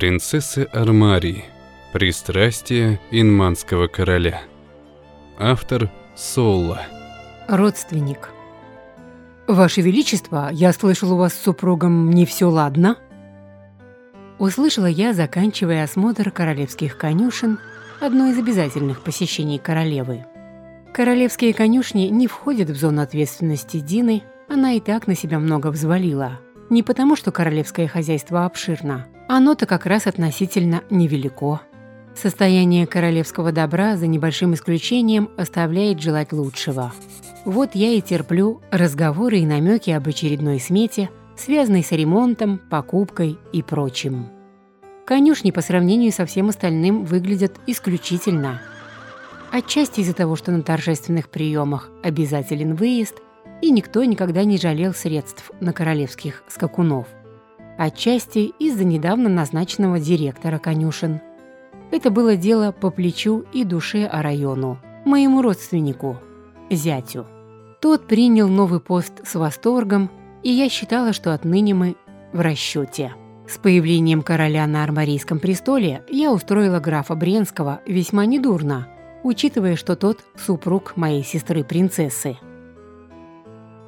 Принцессы Армарии. Пристрастие инманского короля. Автор Солла. Родственник. Ваше Величество, я слышал, у вас с супругом не все ладно? Услышала я, заканчивая осмотр королевских конюшен, одно из обязательных посещений королевы. Королевские конюшни не входят в зону ответственности Дины, она и так на себя много взвалила. Не потому, что королевское хозяйство обширно, оно-то как раз относительно невелико. Состояние королевского добра, за небольшим исключением, оставляет желать лучшего. Вот я и терплю разговоры и намеки об очередной смете, связанной с ремонтом, покупкой и прочим. Конюшни по сравнению со всем остальным выглядят исключительно. Отчасти из-за того, что на торжественных приемах обязателен выезд, и никто никогда не жалел средств на королевских скакунов – отчасти из-за недавно назначенного директора конюшен. Это было дело по плечу и душе о району, моему родственнику, зятю. Тот принял новый пост с восторгом, и я считала, что отныне мы в расчете. С появлением короля на Армарийском престоле я устроила графа Бренского весьма недурно, учитывая, что тот супруг моей сестры-принцессы.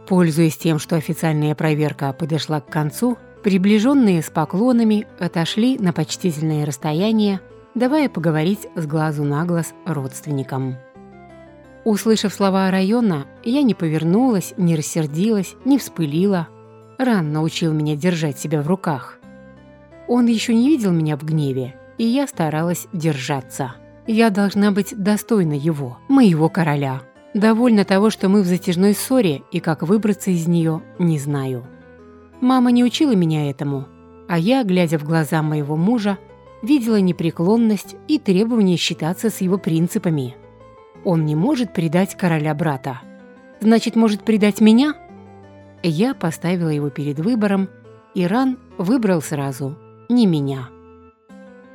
Пользуясь тем, что официальная проверка подошла к концу, Приближенные с поклонами отошли на почтительное расстояние, давая поговорить с глазу на глаз родственникам. Услышав слова района, я не повернулась, не рассердилась, не вспылила. Ран научил меня держать себя в руках. Он еще не видел меня в гневе, и я старалась держаться. Я должна быть достойна его, моего короля. Довольно того, что мы в затяжной ссоре, и как выбраться из нее, не знаю. Мама не учила меня этому, а я, глядя в глаза моего мужа, видела непреклонность и требование считаться с его принципами. Он не может предать короля брата. Значит, может предать меня? Я поставила его перед выбором, и Ран выбрал сразу, не меня.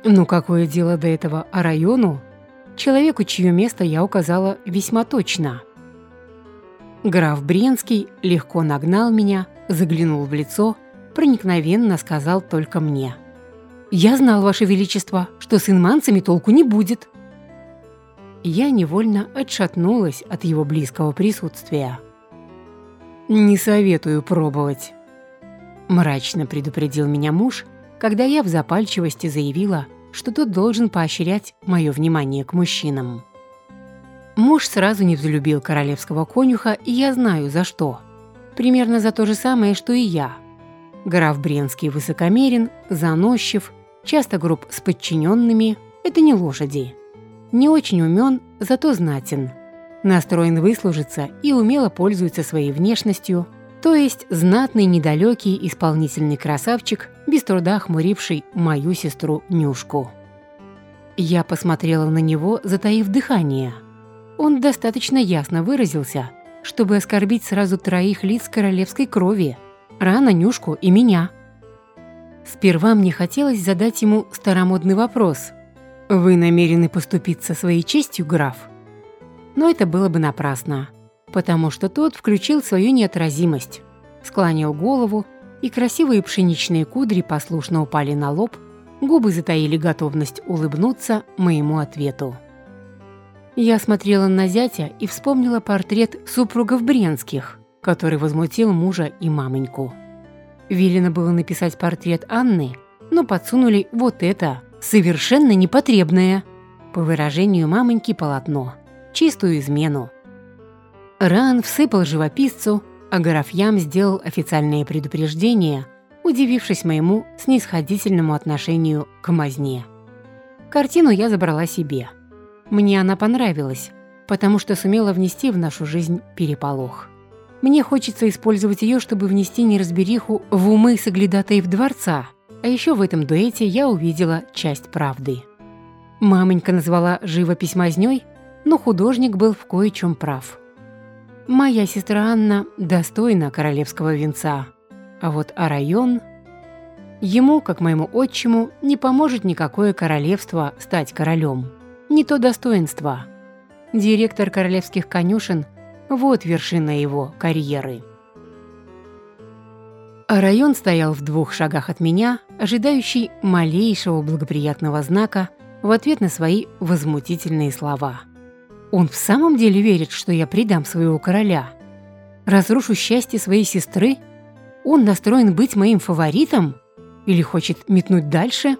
Ну какое дело до этого о району? Человеку, чье место я указала весьма точно. Граф Бренский легко нагнал меня, заглянул в лицо, проникновенно сказал только мне. «Я знал, Ваше Величество, что с инманцами толку не будет». Я невольно отшатнулась от его близкого присутствия. «Не советую пробовать», – мрачно предупредил меня муж, когда я в запальчивости заявила, что тот должен поощрять мое внимание к мужчинам. Муж сразу не взлюбил королевского конюха, и я знаю, за что – Примерно за то же самое, что и я. Граф Бренский высокомерен, заносчив, часто груб с подчиненными. Это не лошади. Не очень умен, зато знатен. Настроен выслужиться и умело пользуется своей внешностью, то есть знатный, недалекий, исполнительный красавчик, без труда хмуривший мою сестру Нюшку. Я посмотрела на него, затаив дыхание. Он достаточно ясно выразился – чтобы оскорбить сразу троих лиц королевской крови – Рана, Нюшку и меня. Сперва мне хотелось задать ему старомодный вопрос. «Вы намерены поступиться своей честью, граф?» Но это было бы напрасно, потому что тот включил свою неотразимость, склонил голову, и красивые пшеничные кудри послушно упали на лоб, губы затаили готовность улыбнуться моему ответу. Я смотрела на зятя и вспомнила портрет супругов Бренских, который возмутил мужа и мамоньку. Велено было написать портрет Анны, но подсунули вот это, совершенно непотребное, по выражению мамоньки полотно, чистую измену. Ран всыпал живописцу, а Графьям сделал официальное предупреждение, удивившись моему снисходительному отношению к мазне. Картину я забрала себе – мне она понравилась, потому что сумела внести в нашу жизнь переполох. Мне хочется использовать ее, чтобы внести неразбериху в умы соглядатаев дворца, а еще в этом дуэте я увидела часть правды. Мамонька назвала живопись мазнёй, но художник был в кое-чем прав. Моя сестра Анна достойна королевского венца, а вот а район... Ему, как моему отчиму, не поможет никакое королевство стать королем не то достоинство. Директор королевских конюшен – вот вершина его карьеры. Район стоял в двух шагах от меня, ожидающий малейшего благоприятного знака в ответ на свои возмутительные слова. Он в самом деле верит, что я предам своего короля? Разрушу счастье своей сестры? Он настроен быть моим фаворитом? Или хочет метнуть дальше?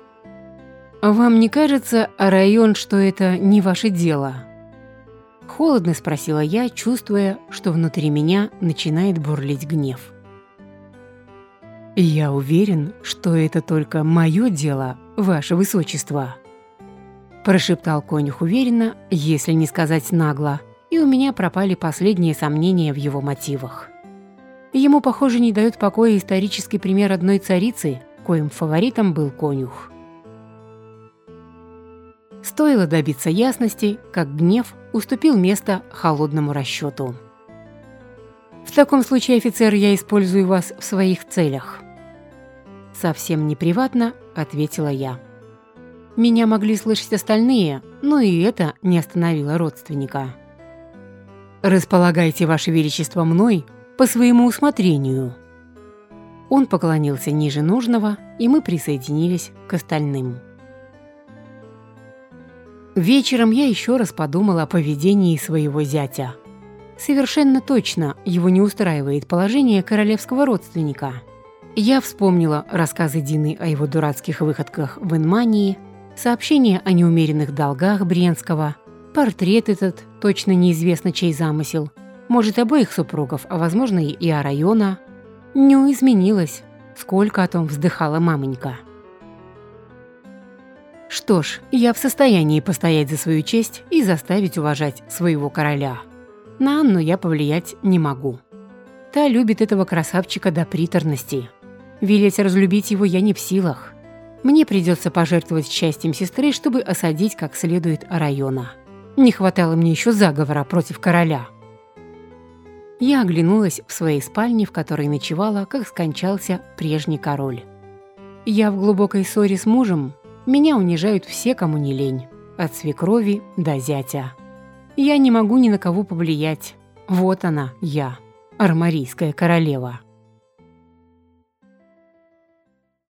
Вам не кажется, район, что это не ваше дело? Холодно спросила я, чувствуя, что внутри меня начинает бурлить гнев. «Я уверен, что это только мое дело, ваше высочество», прошептал конюх уверенно, если не сказать нагло, и у меня пропали последние сомнения в его мотивах. Ему, похоже, не дает покоя исторический пример одной царицы, коим фаворитом был конюх. Стоило добиться ясности, как гнев уступил место холодному расчету. «В таком случае, офицер, я использую вас в своих целях», «Совсем не приватно», — ответила я. Меня могли слышать остальные, но и это не остановило родственника. «Располагайте, Ваше Величество, мной по своему усмотрению». Он поклонился ниже нужного, и мы присоединились к остальным. Вечером я еще раз подумала о поведении своего зятя. Совершенно точно его не устраивает положение королевского родственника – я вспомнила рассказы Дины о его дурацких выходках в Инмании, сообщение о неумеренных долгах Бренского, портрет этот, точно неизвестно чей замысел, может, обоих супругов, а возможно и о района. Не изменилось, сколько о том вздыхала мамонька. Что ж, я в состоянии постоять за свою честь и заставить уважать своего короля. На Анну я повлиять не могу. Та любит этого красавчика до приторности. Велеть разлюбить его я не в силах. Мне придется пожертвовать счастьем сестры, чтобы осадить как следует района. Не хватало мне еще заговора против короля. Я оглянулась в своей спальне, в которой ночевала, как скончался прежний король. Я в глубокой ссоре с мужем, меня унижают все, кому не лень, от свекрови до зятя. Я не могу ни на кого повлиять. Вот она, я, армарийская королева.